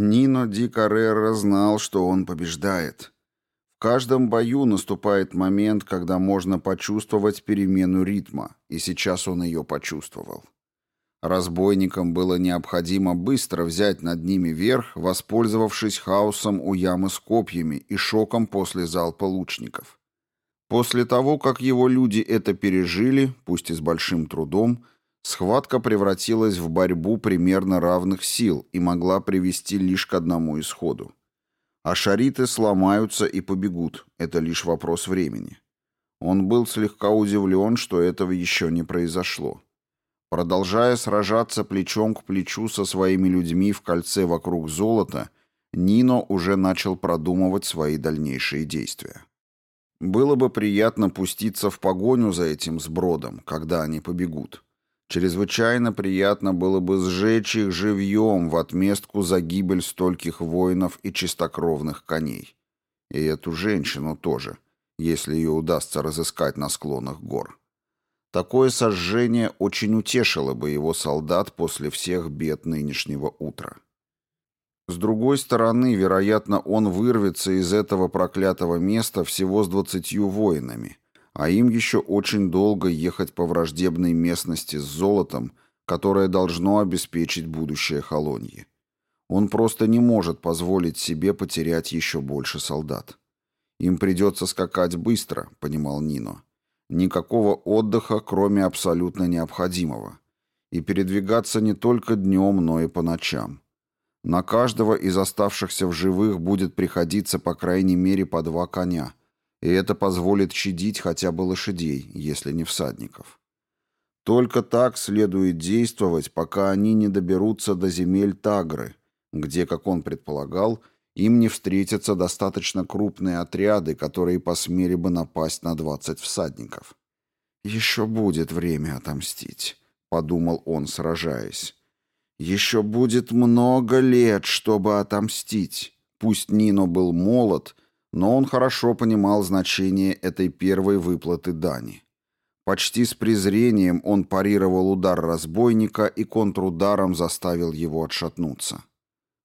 Нино Ди Каррера знал, что он побеждает. В каждом бою наступает момент, когда можно почувствовать перемену ритма, и сейчас он ее почувствовал. Разбойникам было необходимо быстро взять над ними верх, воспользовавшись хаосом у ямы с копьями и шоком после залпа лучников. После того, как его люди это пережили, пусть и с большим трудом, схватка превратилась в борьбу примерно равных сил и могла привести лишь к одному исходу. А шариты сломаются и побегут, это лишь вопрос времени. Он был слегка удивлен, что этого еще не произошло. Продолжая сражаться плечом к плечу со своими людьми в кольце вокруг золота, Нино уже начал продумывать свои дальнейшие действия. Было бы приятно пуститься в погоню за этим сбродом, когда они побегут. Чрезвычайно приятно было бы сжечь их живьем в отместку за гибель стольких воинов и чистокровных коней. И эту женщину тоже, если ее удастся разыскать на склонах гор. Такое сожжение очень утешило бы его солдат после всех бед нынешнего утра. С другой стороны, вероятно, он вырвется из этого проклятого места всего с двадцатью воинами, а им еще очень долго ехать по враждебной местности с золотом, которое должно обеспечить будущее Холоньи. Он просто не может позволить себе потерять еще больше солдат. Им придется скакать быстро, понимал Нино. Никакого отдыха, кроме абсолютно необходимого. И передвигаться не только днем, но и по ночам. На каждого из оставшихся в живых будет приходиться по крайней мере по два коня, и это позволит щадить хотя бы лошадей, если не всадников. Только так следует действовать, пока они не доберутся до земель Тагры, где, как он предполагал, им не встретятся достаточно крупные отряды, которые посмели бы напасть на двадцать всадников. «Еще будет время отомстить», — подумал он, сражаясь. «Еще будет много лет, чтобы отомстить». Пусть Нино был молод, но он хорошо понимал значение этой первой выплаты дани. Почти с презрением он парировал удар разбойника и контрударом заставил его отшатнуться.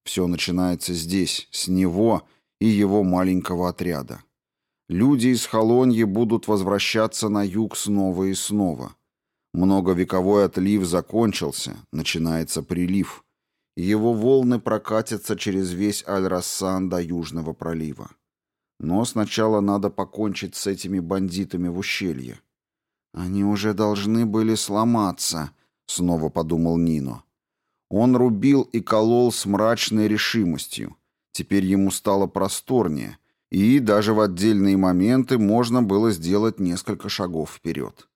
Все начинается здесь, с него и его маленького отряда. Люди из Холоньи будут возвращаться на юг снова и снова. Многовековой отлив закончился, начинается прилив. Его волны прокатятся через весь Аль-Рассан до Южного пролива. Но сначала надо покончить с этими бандитами в ущелье. «Они уже должны были сломаться», — снова подумал Нино. Он рубил и колол с мрачной решимостью. Теперь ему стало просторнее, и даже в отдельные моменты можно было сделать несколько шагов вперед.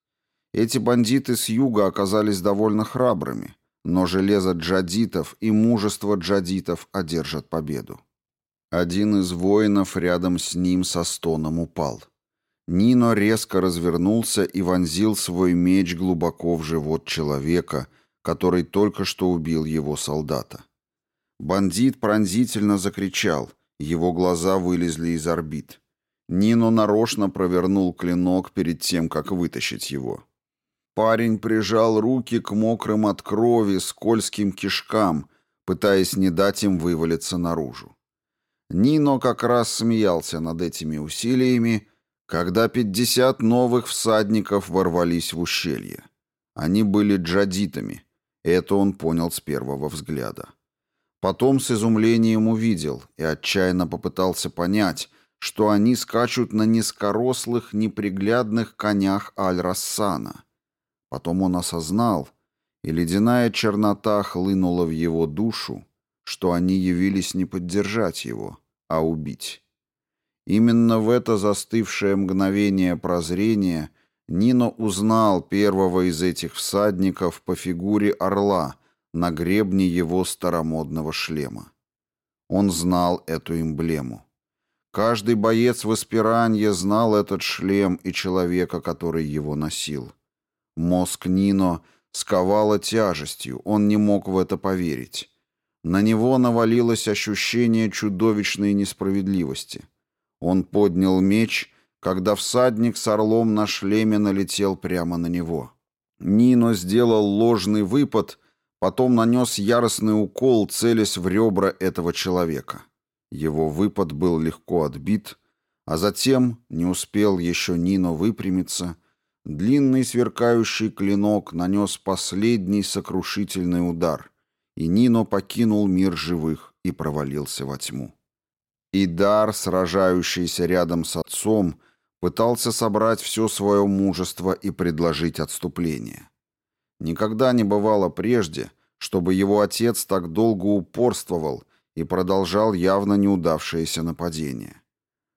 Эти бандиты с юга оказались довольно храбрыми, но железо джадитов и мужество джадитов одержат победу. Один из воинов рядом с ним со стоном упал. Нино резко развернулся и вонзил свой меч глубоко в живот человека — который только что убил его солдата. Бандит пронзительно закричал, его глаза вылезли из орбит. Нино нарочно провернул клинок перед тем, как вытащить его. Парень прижал руки к мокрым от крови скользким кишкам, пытаясь не дать им вывалиться наружу. Нино как раз смеялся над этими усилиями, когда пятьдесят новых всадников ворвались в ущелье. Они были джадитами, это он понял с первого взгляда. Потом с изумлением увидел и отчаянно попытался понять, что они скачут на низкорослых, неприглядных конях Аль-Рассана. Потом он осознал, и ледяная чернота хлынула в его душу, что они явились не поддержать его, а убить. Именно в это застывшее мгновение прозрения Нино узнал первого из этих всадников по фигуре орла на гребне его старомодного шлема. Он знал эту эмблему. Каждый боец в Эспиранье знал этот шлем и человека, который его носил. Мозг Нино сковало тяжестью, он не мог в это поверить. На него навалилось ощущение чудовищной несправедливости. Он поднял меч когда всадник с орлом на шлеме налетел прямо на него. Нино сделал ложный выпад, потом нанес яростный укол, целясь в ребра этого человека. Его выпад был легко отбит, а затем, не успел еще Нино выпрямиться, длинный сверкающий клинок нанес последний сокрушительный удар, и Нино покинул мир живых и провалился во тьму. Идар, сражающийся рядом с отцом, пытался собрать все свое мужество и предложить отступление. Никогда не бывало прежде, чтобы его отец так долго упорствовал и продолжал явно неудавшееся нападение.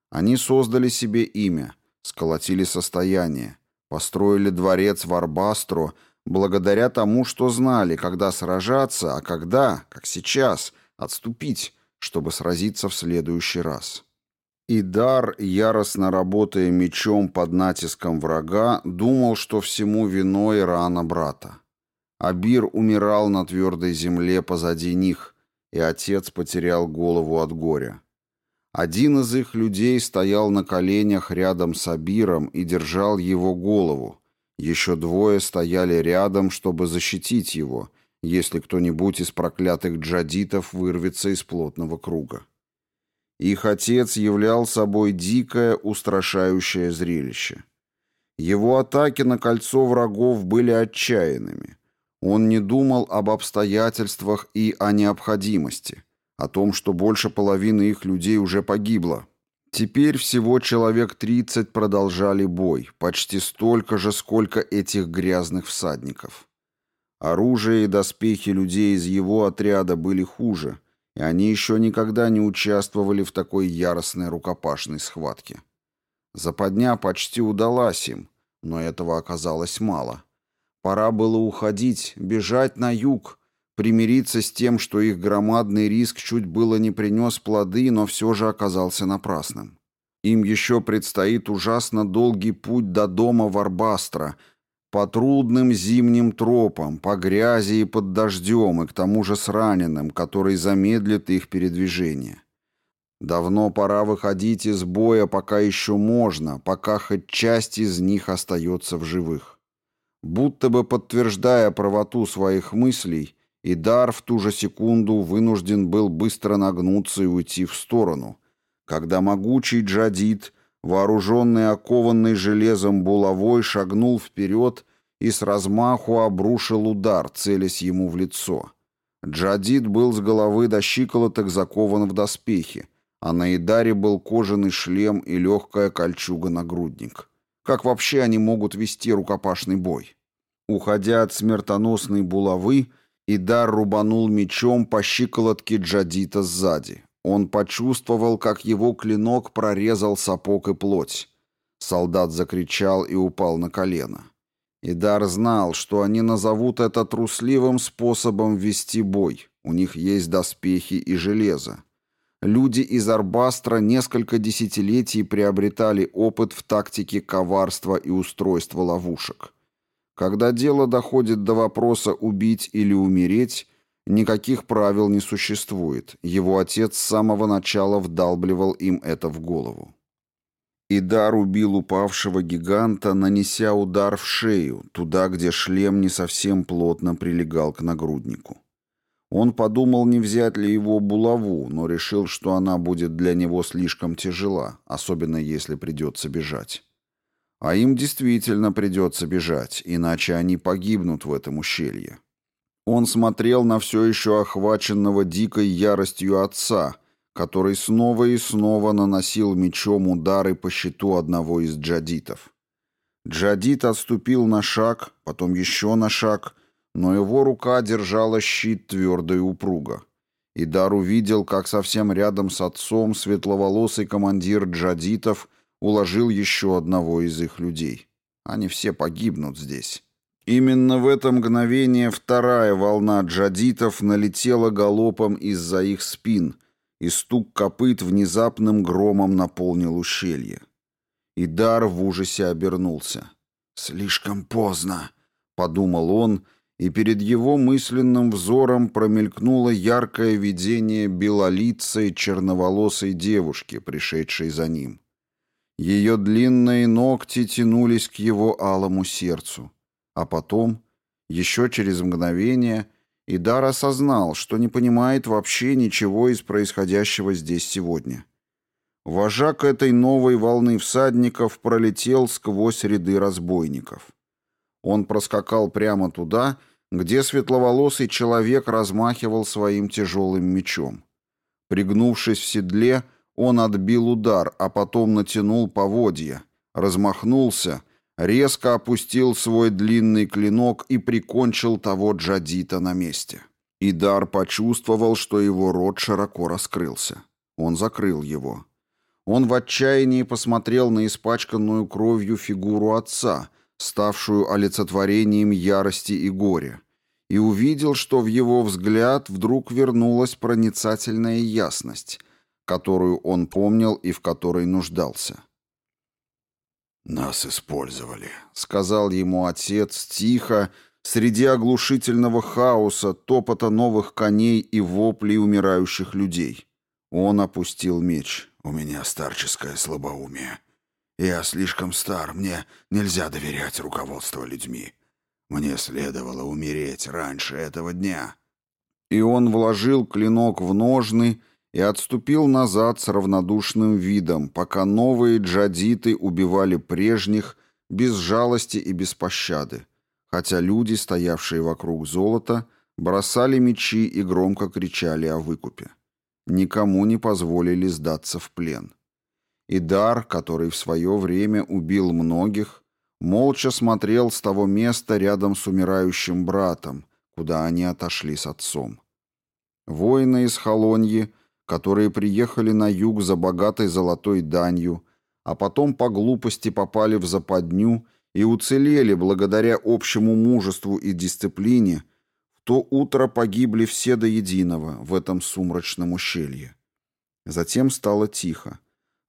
Они создали себе имя, сколотили состояние, построили дворец в Арбастро благодаря тому, что знали, когда сражаться, а когда, как сейчас, отступить, чтобы сразиться в следующий раз. Идар, яростно работая мечом под натиском врага, думал, что всему виной рана брата. Абир умирал на твердой земле позади них, и отец потерял голову от горя. Один из их людей стоял на коленях рядом с Абиром и держал его голову. Еще двое стояли рядом, чтобы защитить его, если кто-нибудь из проклятых джадитов вырвется из плотного круга. Их отец являл собой дикое, устрашающее зрелище. Его атаки на кольцо врагов были отчаянными. Он не думал об обстоятельствах и о необходимости, о том, что больше половины их людей уже погибло. Теперь всего человек 30 продолжали бой, почти столько же, сколько этих грязных всадников. Оружие и доспехи людей из его отряда были хуже, и они еще никогда не участвовали в такой яростной рукопашной схватке. Западня почти удалась им, но этого оказалось мало. Пора было уходить, бежать на юг, примириться с тем, что их громадный риск чуть было не принес плоды, но все же оказался напрасным. Им еще предстоит ужасно долгий путь до дома Варбастра — по трудным зимним тропам, по грязи и под дождем, и к тому же с раненым, который замедлит их передвижение. Давно пора выходить из боя, пока еще можно, пока хоть часть из них остается в живых. Будто бы подтверждая правоту своих мыслей, Идар в ту же секунду вынужден был быстро нагнуться и уйти в сторону, когда могучий джадид — вооруженный окованный железом булавой, шагнул вперед и с размаху обрушил удар, целясь ему в лицо. Джадид был с головы до щиколоток закован в доспехи, а на Идаре был кожаный шлем и легкая кольчуга-нагрудник. Как вообще они могут вести рукопашный бой? Уходя от смертоносной булавы, Идар рубанул мечом по щиколотке Джадита сзади. Он почувствовал, как его клинок прорезал сапог и плоть. Солдат закричал и упал на колено. Идар знал, что они назовут это трусливым способом вести бой. У них есть доспехи и железо. Люди из Арбастра несколько десятилетий приобретали опыт в тактике коварства и устройства ловушек. Когда дело доходит до вопроса убить или умереть, Никаких правил не существует. Его отец с самого начала вдалбливал им это в голову. Идар убил упавшего гиганта, нанеся удар в шею, туда, где шлем не совсем плотно прилегал к нагруднику. Он подумал, не взять ли его булаву, но решил, что она будет для него слишком тяжела, особенно если придется бежать. А им действительно придется бежать, иначе они погибнут в этом ущелье. Он смотрел на все еще охваченного дикой яростью отца, который снова и снова наносил мечом удары по щиту одного из джадитов. Джадит отступил на шаг, потом еще на шаг, но его рука держала щит твердо и упруго. Идар увидел, как совсем рядом с отцом светловолосый командир джадитов уложил еще одного из их людей. Они все погибнут здесь. Именно в это мгновение вторая волна джадитов налетела галопом из-за их спин, и стук копыт внезапным громом наполнил ущелье. Идар в ужасе обернулся. «Слишком поздно», — подумал он, и перед его мысленным взором промелькнуло яркое видение белолицей черноволосой девушки, пришедшей за ним. Ее длинные ногти тянулись к его алому сердцу. А потом, еще через мгновение, Идар осознал, что не понимает вообще ничего из происходящего здесь сегодня. Вожак этой новой волны всадников пролетел сквозь ряды разбойников. Он проскакал прямо туда, где светловолосый человек размахивал своим тяжелым мечом. Пригнувшись в седле, он отбил удар, а потом натянул поводья, размахнулся, резко опустил свой длинный клинок и прикончил того джадита на месте. Идар почувствовал, что его рот широко раскрылся. Он закрыл его. Он в отчаянии посмотрел на испачканную кровью фигуру отца, ставшую олицетворением ярости и горя, и увидел, что в его взгляд вдруг вернулась проницательная ясность, которую он помнил и в которой нуждался. «Нас использовали», — сказал ему отец тихо, среди оглушительного хаоса, топота новых коней и воплей умирающих людей. Он опустил меч. «У меня старческое слабоумие. Я слишком стар, мне нельзя доверять руководству людьми. Мне следовало умереть раньше этого дня». И он вложил клинок в ножны и отступил назад с равнодушным видом, пока новые джадиты убивали прежних без жалости и без пощады, хотя люди, стоявшие вокруг золота, бросали мечи и громко кричали о выкупе. Никому не позволили сдаться в плен. И Дар, который в свое время убил многих, молча смотрел с того места рядом с умирающим братом, куда они отошли с отцом. Воины из Холоньи которые приехали на юг за богатой золотой данью, а потом по глупости попали в западню и уцелели благодаря общему мужеству и дисциплине, в то утро погибли все до единого в этом сумрачном ущелье. Затем стало тихо.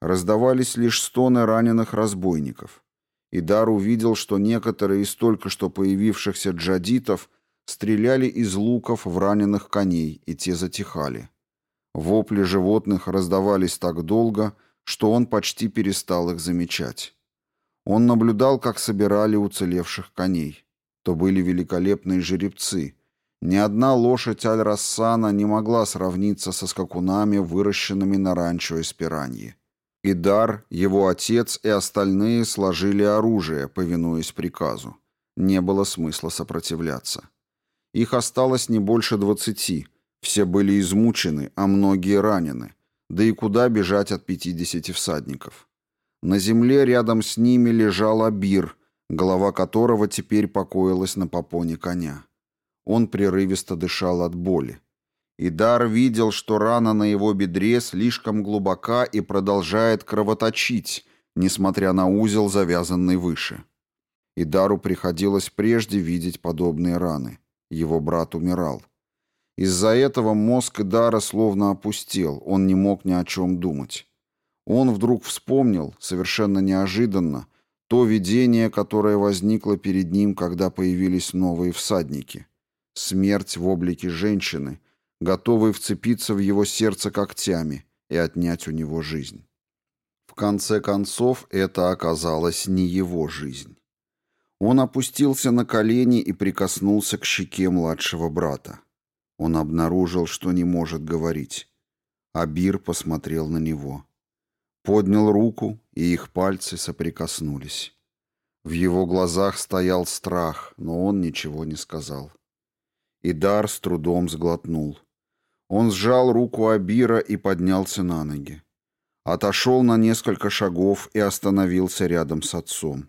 Раздавались лишь стоны раненых разбойников. Идар увидел, что некоторые из только что появившихся джадитов стреляли из луков в раненых коней, и те затихали. Вопли животных раздавались так долго, что он почти перестал их замечать. Он наблюдал, как собирали уцелевших коней. То были великолепные жеребцы. Ни одна лошадь Аль-Рассана не могла сравниться со скакунами, выращенными на ранчо Эспираньи. Идар, его отец и остальные сложили оружие, повинуясь приказу. Не было смысла сопротивляться. Их осталось не больше двадцати – все были измучены, а многие ранены. Да и куда бежать от пятидесяти всадников? На земле рядом с ними лежал Абир, голова которого теперь покоилась на попоне коня. Он прерывисто дышал от боли. Идар видел, что рана на его бедре слишком глубока и продолжает кровоточить, несмотря на узел, завязанный выше. Идару приходилось прежде видеть подобные раны. Его брат умирал. Из-за этого мозг Идара словно опустел, он не мог ни о чем думать. Он вдруг вспомнил, совершенно неожиданно, то видение, которое возникло перед ним, когда появились новые всадники. Смерть в облике женщины, готовой вцепиться в его сердце когтями и отнять у него жизнь. В конце концов, это оказалось не его жизнь. Он опустился на колени и прикоснулся к щеке младшего брата. Он обнаружил, что не может говорить. Абир посмотрел на него. Поднял руку, и их пальцы соприкоснулись. В его глазах стоял страх, но он ничего не сказал. Идар с трудом сглотнул. Он сжал руку Абира и поднялся на ноги. Отошел на несколько шагов и остановился рядом с отцом.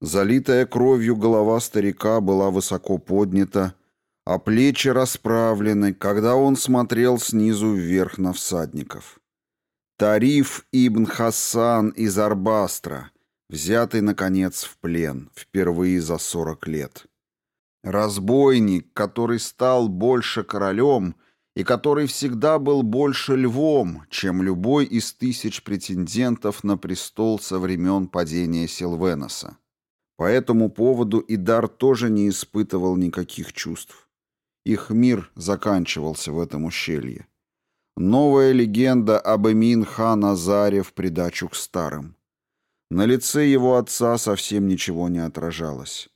Залитая кровью голова старика была высоко поднята, а плечи расправлены, когда он смотрел снизу вверх на всадников. Тариф Ибн Хасан из Арбастра, взятый, наконец, в плен, впервые за сорок лет. Разбойник, который стал больше королем и который всегда был больше львом, чем любой из тысяч претендентов на престол со времен падения Силвеноса. По этому поводу Идар тоже не испытывал никаких чувств. Их мир заканчивался в этом ущелье. Новая легенда об Эмин-хан Азаре в придачу к старым. На лице его отца совсем ничего не отражалось.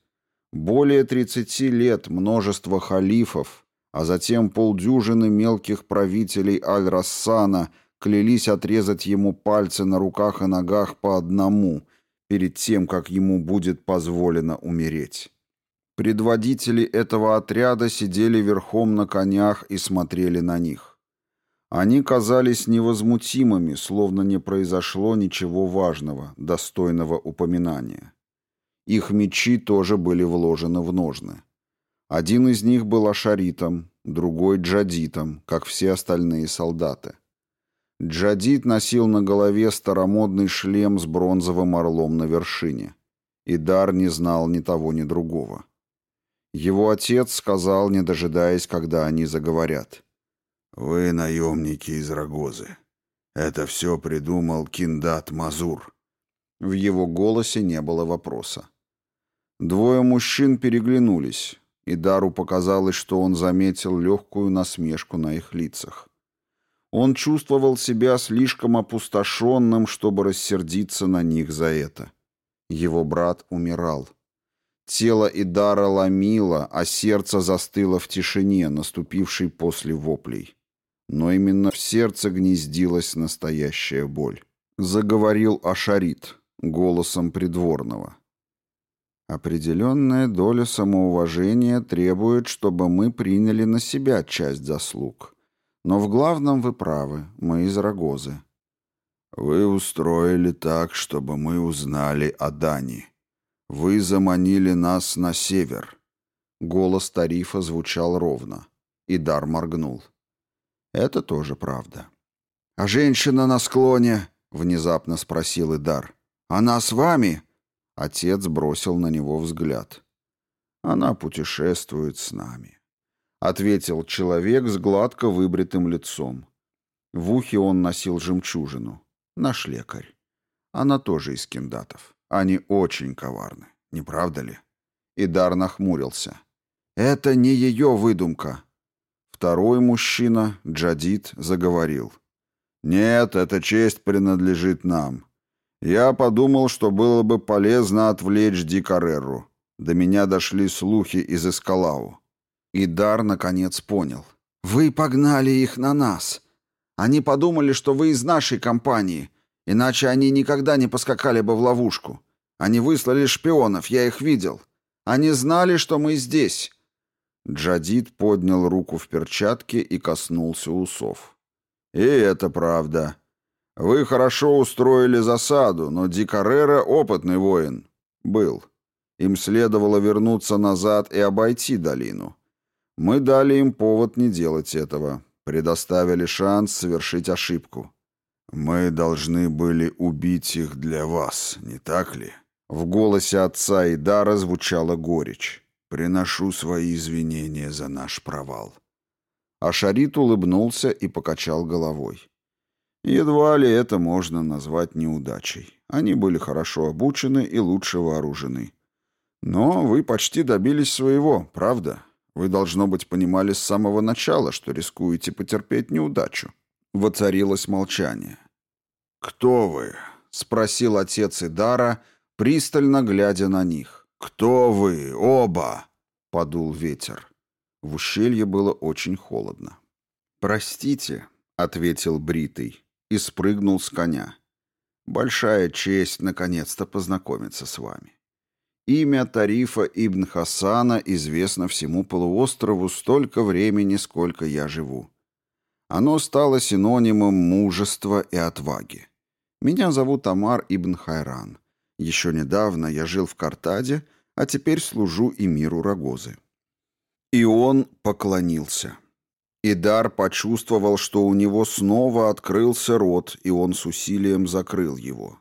Более 30 лет множество халифов, а затем полдюжины мелких правителей Аль-Рассана клялись отрезать ему пальцы на руках и ногах по одному перед тем, как ему будет позволено умереть. Предводители этого отряда сидели верхом на конях и смотрели на них. Они казались невозмутимыми, словно не произошло ничего важного, достойного упоминания. Их мечи тоже были вложены в ножны. Один из них был ашаритом, другой — джадитом, как все остальные солдаты. Джадит носил на голове старомодный шлем с бронзовым орлом на вершине. И Дар не знал ни того, ни другого. Его отец сказал, не дожидаясь, когда они заговорят. «Вы наемники из Рогозы. Это все придумал Киндат Мазур». В его голосе не было вопроса. Двое мужчин переглянулись, и Дару показалось, что он заметил легкую насмешку на их лицах. Он чувствовал себя слишком опустошенным, чтобы рассердиться на них за это. Его брат умирал. Тело Идара ломило, а сердце застыло в тишине, наступившей после воплей. Но именно в сердце гнездилась настоящая боль. Заговорил Ашарит голосом придворного. Определенная доля самоуважения требует, чтобы мы приняли на себя часть заслуг. Но в главном вы правы, мы из Рогозы. Вы устроили так, чтобы мы узнали о Дани. Вы заманили нас на север. Голос Тарифа звучал ровно. и Дар моргнул. Это тоже правда. «А женщина на склоне?» — внезапно спросил Идар. «Она с вами?» Отец бросил на него взгляд. «Она путешествует с нами», — ответил человек с гладко выбритым лицом. В ухе он носил жемчужину. Наш лекарь. Она тоже из киндатов. Они очень коварны, не правда ли? Идар нахмурился. «Это не ее выдумка». Второй мужчина, Джадид, заговорил. «Нет, эта честь принадлежит нам. Я подумал, что было бы полезно отвлечь Ди Карреру. До меня дошли слухи из Эскалау. И Дар, наконец, понял. «Вы погнали их на нас. Они подумали, что вы из нашей компании, иначе они никогда не поскакали бы в ловушку. Они выслали шпионов, я их видел. Они знали, что мы здесь». Джадид поднял руку в перчатке и коснулся усов. «И это правда. Вы хорошо устроили засаду, но Дикарера опытный воин. Был. Им следовало вернуться назад и обойти долину. Мы дали им повод не делать этого. Предоставили шанс совершить ошибку. Мы должны были убить их для вас, не так ли? В голосе отца Идара звучала горечь. Приношу свои извинения за наш провал. Ашарит улыбнулся и покачал головой. Едва ли это можно назвать неудачей. Они были хорошо обучены и лучше вооружены. Но вы почти добились своего, правда? Вы, должно быть, понимали с самого начала, что рискуете потерпеть неудачу. Воцарилось молчание. «Кто вы?» — спросил отец Идара, пристально глядя на них. «Кто вы? Оба!» — подул ветер. В ущелье было очень холодно. «Простите», — ответил Бритый и спрыгнул с коня. «Большая честь наконец-то познакомиться с вами. Имя Тарифа Ибн Хасана известно всему полуострову столько времени, сколько я живу. Оно стало синонимом мужества и отваги. Меня зовут Амар Ибн Хайран. Еще недавно я жил в Картаде, а теперь служу эмиру Рогозы». И он поклонился. Идар почувствовал, что у него снова открылся рот, и он с усилием закрыл его.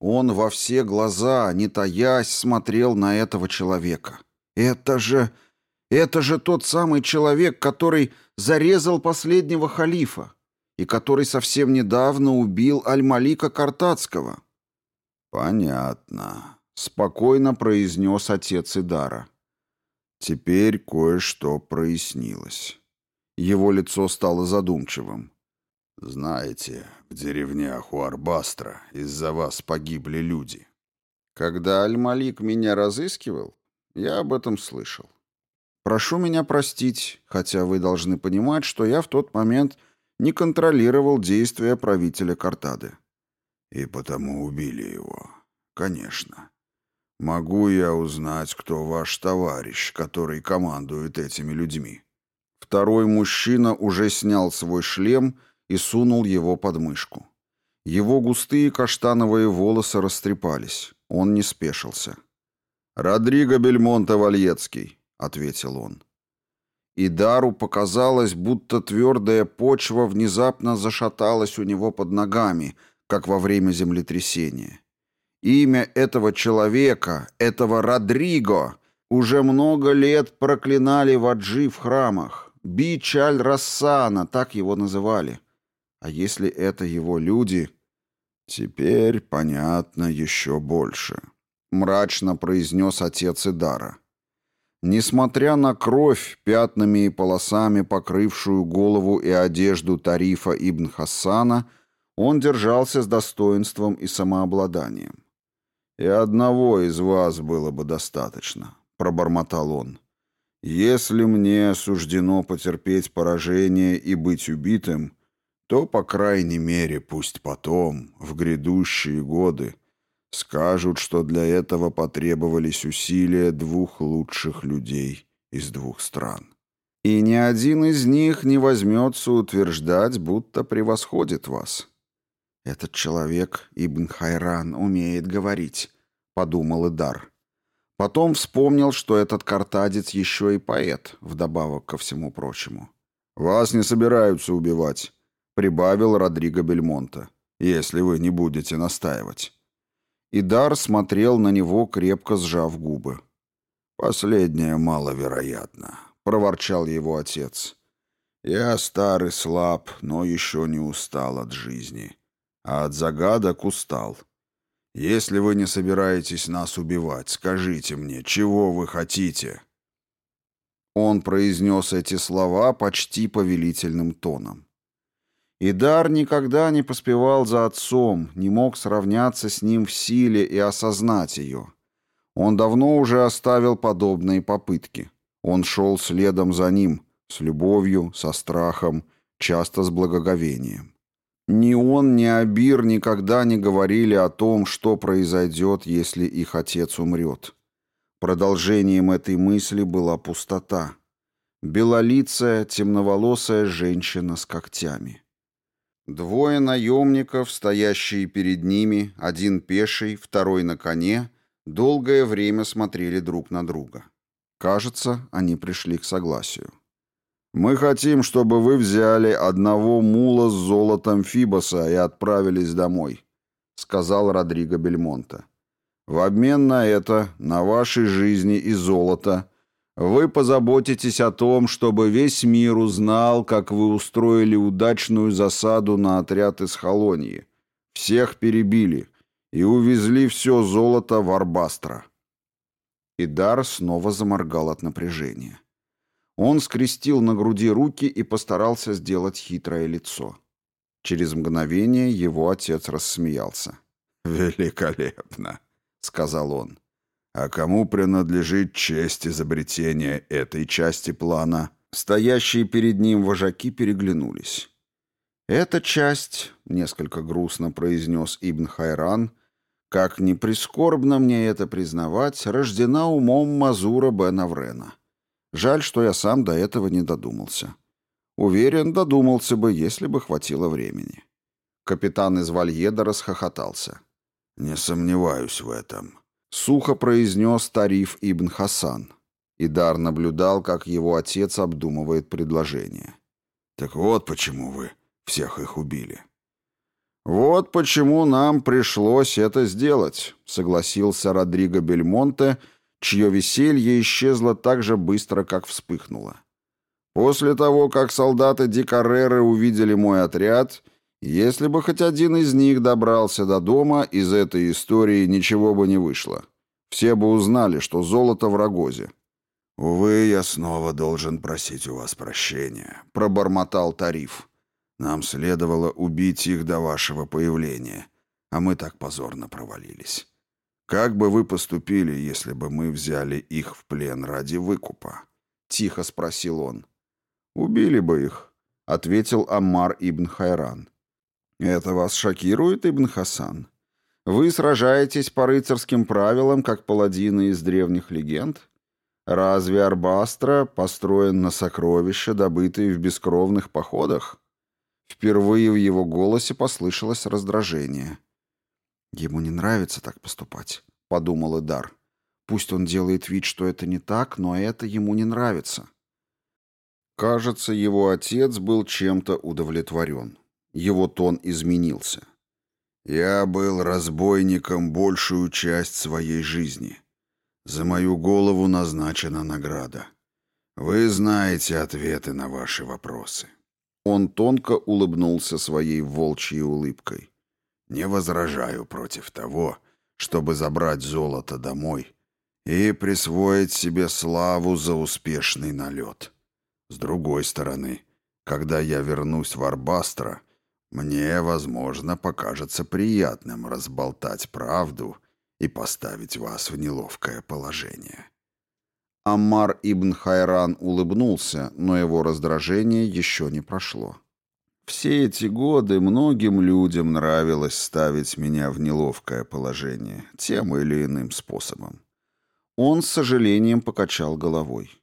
Он во все глаза, не таясь, смотрел на этого человека. «Это же... это же тот самый человек, который зарезал последнего халифа и который совсем недавно убил Аль-Малика Картацкого». «Понятно», — спокойно произнес отец Идара. «Теперь кое-что прояснилось». Его лицо стало задумчивым. «Знаете, в деревнях у Арбастра из-за вас погибли люди. Когда Аль-Малик меня разыскивал, я об этом слышал. Прошу меня простить, хотя вы должны понимать, что я в тот момент не контролировал действия правителя Картады. И потому убили его. Конечно. Могу я узнать, кто ваш товарищ, который командует этими людьми? Второй мужчина уже снял свой шлем и сунул его под мышку. Его густые каштановые волосы растрепались. Он не спешился. «Родриго Бельмонте Вальецкий», — ответил он. И Дару показалось, будто твердая почва внезапно зашаталась у него под ногами, как во время землетрясения. Имя этого человека, этого Родриго, уже много лет проклинали ваджи в храмах. Бич Аль-Рассана, так его называли. А если это его люди... Теперь понятно еще больше, мрачно произнес отец Идара. Несмотря на кровь, пятнами и полосами покрывшую голову и одежду Тарифа ибн Хассана, он держался с достоинством и самообладанием. «И одного из вас было бы достаточно», — пробормотал он. «Если мне суждено потерпеть поражение и быть убитым, то, по крайней мере, пусть потом, в грядущие годы, скажут, что для этого потребовались усилия двух лучших людей из двух стран. И ни один из них не возьмется утверждать, будто превосходит вас. Этот человек, Ибн Хайран, умеет говорить, подумал Идар. Потом вспомнил, что этот картадец еще и поэт, вдобавок ко всему прочему. «Вас не собираются убивать», — прибавил Родриго Бельмонта, «если вы не будете настаивать». Идар смотрел на него, крепко сжав губы. «Последнее маловероятно», — проворчал его отец. «Я стар и слаб, но еще не устал от жизни. А от загадок устал. Если вы не собираетесь нас убивать, скажите мне, чего вы хотите?» Он произнес эти слова почти повелительным тоном. Идар никогда не поспевал за отцом, не мог сравняться с ним в силе и осознать ее. Он давно уже оставил подобные попытки. Он шел следом за ним, с любовью, со страхом, часто с благоговением. Ни он, ни Абир никогда не говорили о том, что произойдет, если их отец умрет. Продолжением этой мысли была пустота. Белолицая, темноволосая женщина с когтями. Двое наемников, стоящие перед ними, один пеший, второй на коне, долгое время смотрели друг на друга. Кажется, они пришли к согласию. «Мы хотим, чтобы вы взяли одного мула с золотом Фибоса и отправились домой», — сказал Родриго Бельмонта. «В обмен на это, на вашей жизни и золото, вы позаботитесь о том, чтобы весь мир узнал, как вы устроили удачную засаду на отряд из Холонии. Всех перебили и увезли все золото в Арбастро. Идар снова заморгал от напряжения. Он скрестил на груди руки и постарался сделать хитрое лицо. Через мгновение его отец рассмеялся. «Великолепно», — сказал он. А кому принадлежит честь изобретения этой части плана? Стоящие перед ним вожаки переглянулись. «Эта часть», — несколько грустно произнес Ибн Хайран, «как ни прискорбно мне это признавать, рождена умом Мазура бен Аврена. Жаль, что я сам до этого не додумался. Уверен, додумался бы, если бы хватило времени». Капитан из Вальеда расхохотался. «Не сомневаюсь в этом», Сухо произнес Тариф Ибн Хасан. Идар наблюдал, как его отец обдумывает предложение. «Так вот почему вы всех их убили». «Вот почему нам пришлось это сделать», — согласился Родриго Бельмонте, чье веселье исчезло так же быстро, как вспыхнуло. «После того, как солдаты Дикареры увидели мой отряд, если бы хоть один из них добрался до дома, из этой истории ничего бы не вышло. Все бы узнали, что золото в Рогозе. «Увы, я снова должен просить у вас прощения», — пробормотал Тариф. «Нам следовало убить их до вашего появления, а мы так позорно провалились. Как бы вы поступили, если бы мы взяли их в плен ради выкупа? тихо спросил он. «Убили бы их», — ответил Аммар ибн Хайран. «Это вас шокирует, ибн Хасан? Вы сражаетесь по рыцарским правилам, как паладины из древних легенд? Разве Арбастра построен на сокровища, добытые в бескровных походах?» Впервые в его голосе послышалось раздражение. «Ему не нравится так поступать», — подумал Идар. «Пусть он делает вид, что это не так, но это ему не нравится». Кажется, его отец был чем-то удовлетворен. Его тон изменился. «Я был разбойником большую часть своей жизни. За мою голову назначена награда. Вы знаете ответы на ваши вопросы». Он тонко улыбнулся своей волчьей улыбкой. «Не возражаю против того, чтобы забрать золото домой и присвоить себе славу за успешный налет. С другой стороны, когда я вернусь в Арбастро, мне, возможно, покажется приятным разболтать правду и поставить вас в неловкое положение». Аммар ибн Хайран улыбнулся, но его раздражение еще не прошло. Все эти годы многим людям нравилось ставить меня в неловкое положение, тем или иным способом. Он с сожалением покачал головой.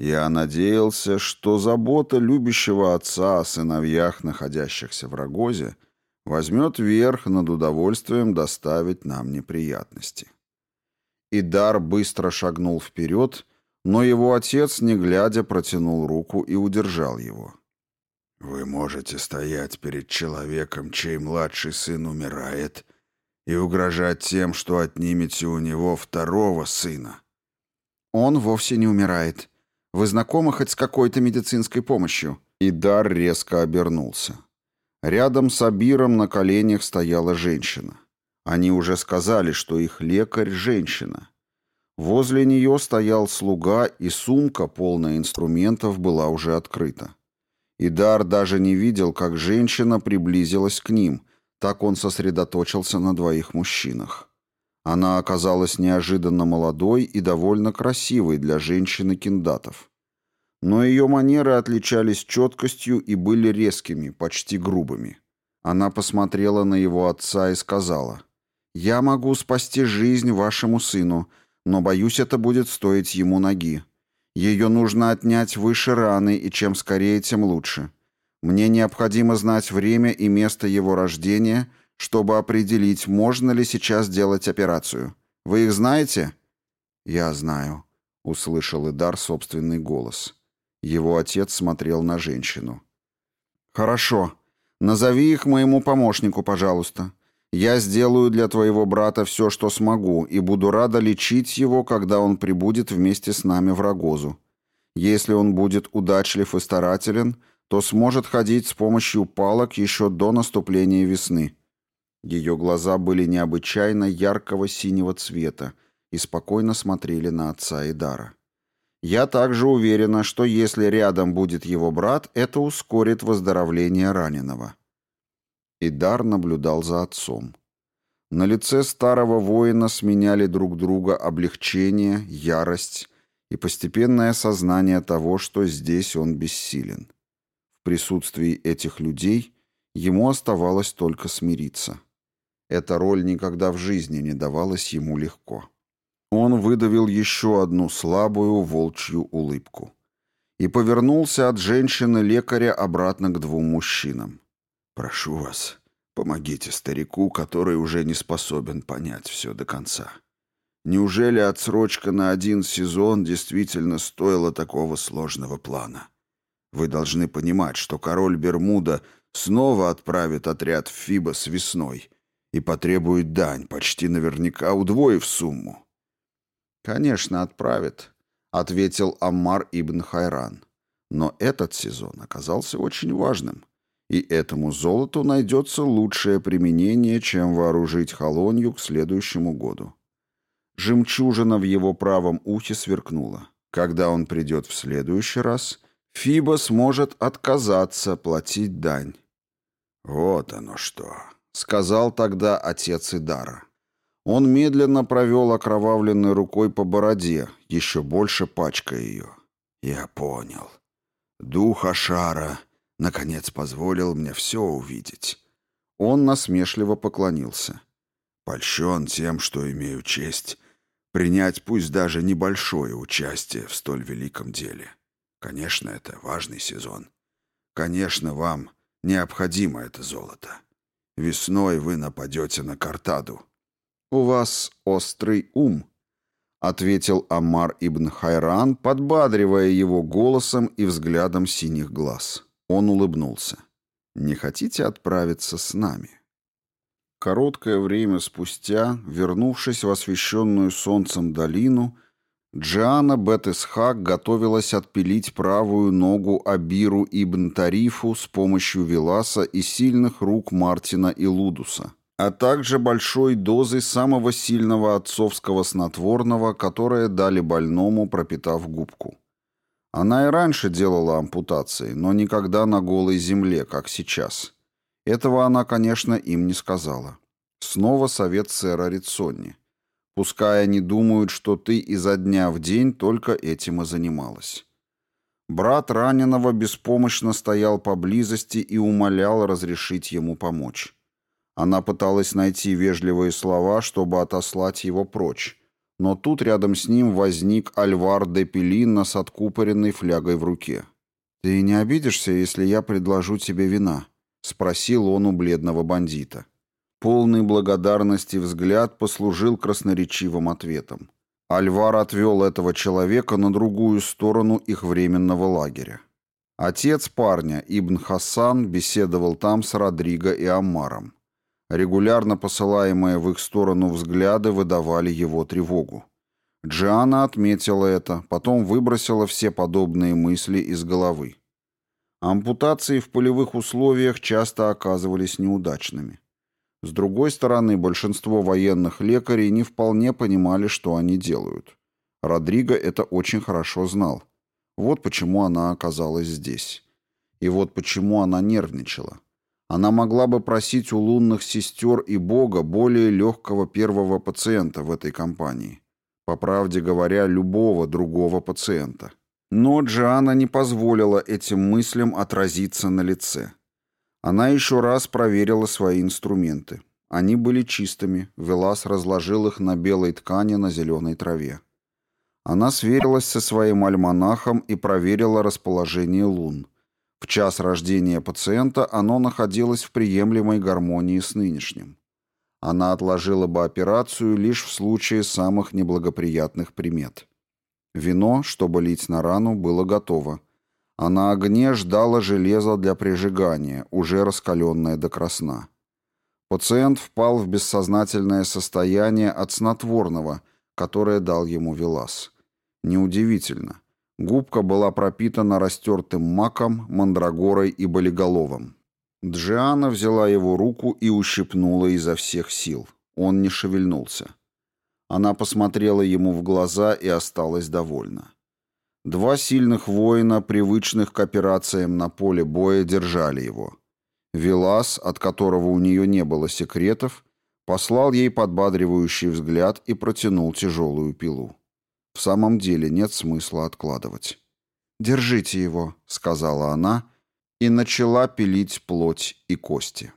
Я надеялся, что забота любящего отца о сыновьях, находящихся в Рогозе, возьмет верх над удовольствием доставить нам неприятности. Идар быстро шагнул вперед но его отец, не глядя, протянул руку и удержал его. «Вы можете стоять перед человеком, чей младший сын умирает, и угрожать тем, что отнимете у него второго сына». «Он вовсе не умирает. Вы знакомы хоть с какой-то медицинской помощью?» Идар резко обернулся. Рядом с Абиром на коленях стояла женщина. Они уже сказали, что их лекарь – женщина. Возле нее стоял слуга, и сумка, полная инструментов, была уже открыта. Идар даже не видел, как женщина приблизилась к ним, так он сосредоточился на двоих мужчинах. Она оказалась неожиданно молодой и довольно красивой для женщины киндатов. Но ее манеры отличались четкостью и были резкими, почти грубыми. Она посмотрела на его отца и сказала, «Я могу спасти жизнь вашему сыну, но, боюсь, это будет стоить ему ноги. Ее нужно отнять выше раны, и чем скорее, тем лучше. Мне необходимо знать время и место его рождения, чтобы определить, можно ли сейчас делать операцию. Вы их знаете?» «Я знаю», — услышал Идар собственный голос. Его отец смотрел на женщину. «Хорошо. Назови их моему помощнику, пожалуйста. Я сделаю для твоего брата все, что смогу, и буду рада лечить его, когда он прибудет вместе с нами в Рогозу. Если он будет удачлив и старателен, то сможет ходить с помощью палок еще до наступления весны». Ее глаза были необычайно яркого синего цвета и спокойно смотрели на отца Идара. «Я также уверена, что если рядом будет его брат, это ускорит выздоровление раненого». Идар наблюдал за отцом. На лице старого воина сменяли друг друга облегчение, ярость и постепенное осознание того, что здесь он бессилен. В присутствии этих людей ему оставалось только смириться. Эта роль никогда в жизни не давалась ему легко. Он выдавил еще одну слабую волчью улыбку и повернулся от женщины-лекаря обратно к двум мужчинам. Прошу вас, помогите старику, который уже не способен понять все до конца. Неужели отсрочка на один сезон действительно стоила такого сложного плана? Вы должны понимать, что король Бермуда снова отправит отряд в Фибос весной и потребует дань, почти наверняка удвоив сумму. «Конечно, отправит», — ответил Аммар ибн Хайран. Но этот сезон оказался очень важным и этому золоту найдется лучшее применение, чем вооружить Холонью к следующему году. Жемчужина в его правом ухе сверкнула. Когда он придет в следующий раз, Фиба сможет отказаться платить дань. «Вот оно что», — сказал тогда отец Идара. Он медленно провел окровавленной рукой по бороде, еще больше пачкая ее. «Я понял. Дух Ашара, наконец, позволил мне все увидеть». Он насмешливо поклонился. «Польщен тем, что имею честь принять пусть даже небольшое участие в столь великом деле. Конечно, это важный сезон. Конечно, вам необходимо это золото. Весной вы нападете на Картаду». «У вас острый ум», — ответил Амар ибн Хайран, подбадривая его голосом и взглядом синих глаз. Он улыбнулся. «Не хотите отправиться с нами?» Короткое время спустя, вернувшись в освещенную солнцем долину, Джиана Бет-Исхак готовилась отпилить правую ногу Абиру ибн Тарифу с помощью Веласа и сильных рук Мартина и Лудуса, а также большой дозой самого сильного отцовского снотворного, которое дали больному, пропитав губку. Она и раньше делала ампутации, но никогда на голой земле, как сейчас. Этого она, конечно, им не сказала. Снова совет сэра Рицонни. Пускай они думают, что ты изо дня в день только этим и занималась. Брат раненого беспомощно стоял поблизости и умолял разрешить ему помочь. Она пыталась найти вежливые слова, чтобы отослать его прочь, но тут рядом с ним возник Альвар де Пелинна с откупоренной флягой в руке. «Ты не обидишься, если я предложу тебе вина?» — спросил он у бледного бандита. Полный благодарности взгляд послужил красноречивым ответом. Альвар отвел этого человека на другую сторону их временного лагеря. Отец парня, Ибн Хасан, беседовал там с Родриго и Аммаром. Регулярно посылаемые в их сторону взгляды выдавали его тревогу. Джиана отметила это, потом выбросила все подобные мысли из головы. Ампутации в полевых условиях часто оказывались неудачными. С другой стороны, большинство военных лекарей не вполне понимали, что они делают. Родриго это очень хорошо знал. Вот почему она оказалась здесь. И вот почему она нервничала. Она могла бы просить у лунных сестер и Бога более легкого первого пациента в этой компании. По правде говоря, любого другого пациента. Но Джиана не позволила этим мыслям отразиться на лице. Она еще раз проверила свои инструменты. Они были чистыми, Велас разложил их на белой ткани на зеленой траве. Она сверилась со своим альманахом и проверила расположение лун. В час рождения пациента оно находилось в приемлемой гармонии с нынешним. Она отложила бы операцию лишь в случае самых неблагоприятных примет. Вино, чтобы лить на рану, было готово. А на огне ждало железо для прижигания, уже раскаленное до красна. Пациент впал в бессознательное состояние от снотворного, которое дал ему Велас. Неудивительно. Губка была пропитана растертым маком, мандрагорой и болиголовом. Джиана взяла его руку и ущипнула изо всех сил. Он не шевельнулся. Она посмотрела ему в глаза и осталась довольна. Два сильных воина, привычных к операциям на поле боя, держали его. Велас, от которого у нее не было секретов, послал ей подбадривающий взгляд и протянул тяжелую пилу. В самом деле нет смысла откладывать. «Держите его», — сказала она, и начала пилить плоть и кости.